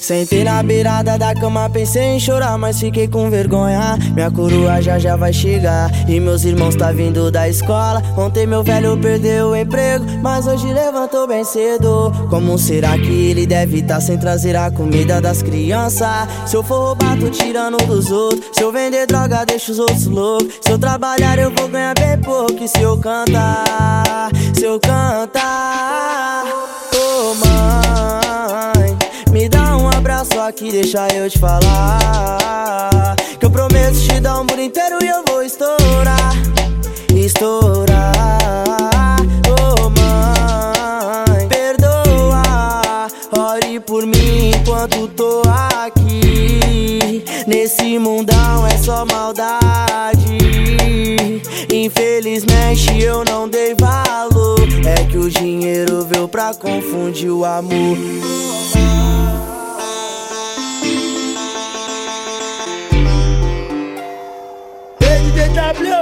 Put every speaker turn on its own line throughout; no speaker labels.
Sentei na beirada da cama, pensei em chorar, mas fiquei com vergonha. Minha coroa já já vai chegar. E meus irmãos tá vindo da escola. Ontem meu velho perdeu o emprego, mas hoje levantou bem cedo. Como será que ele deve tá sem trazer a comida das crianças? Se eu for roubar, tô tirando dos outros. Se eu vender droga, deixo os outros loucos. Se eu trabalhar, eu vou ganhar bem pouco. E se eu cantar, se eu cantar. Aqui deixa eu te falar. Que eu prometo te dar um mundo inteiro e eu vou estourar. Estourar. Oh mãe, perdoa. Ore por mim enquanto tô aqui. Nesse mundão é só maldade. Infelizmente eu não dei valor. É que o dinheiro veio pra confundir o amor
люблю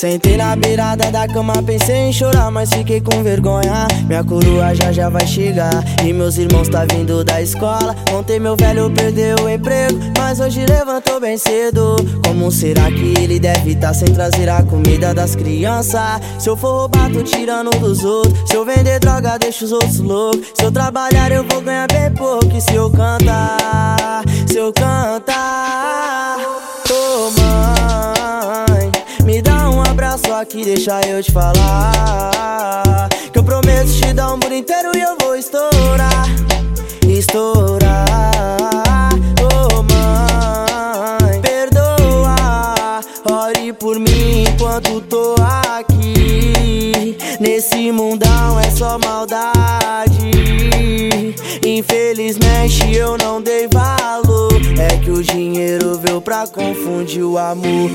Sentei na beirada da cama, pensei em chorar, mas fiquei com vergonha. Minha coroa já já vai chegar. E meus irmãos tá vindo da escola. Ontem meu velho perdeu o emprego, mas hoje levantou bem cedo. Como será que ele deve tá sem trazer a comida das crianças? Se eu for roubar, tô tirando dos outros. Se eu vender droga, deixo os outros loucos. Se eu trabalhar, eu vou ganhar bem pouco. E se eu cantar, se eu cantar, que deixa eu te falar. Que eu prometo te dar um mundo inteiro e eu vou estourar Estourar. Oh mãe, perdoa Ore por mim enquanto tô aqui. Nesse mundão é só maldade. Infelizmente eu não dei valor. É que o dinheiro veio pra confundir o amor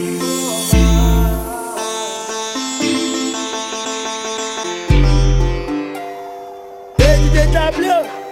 The tableaux.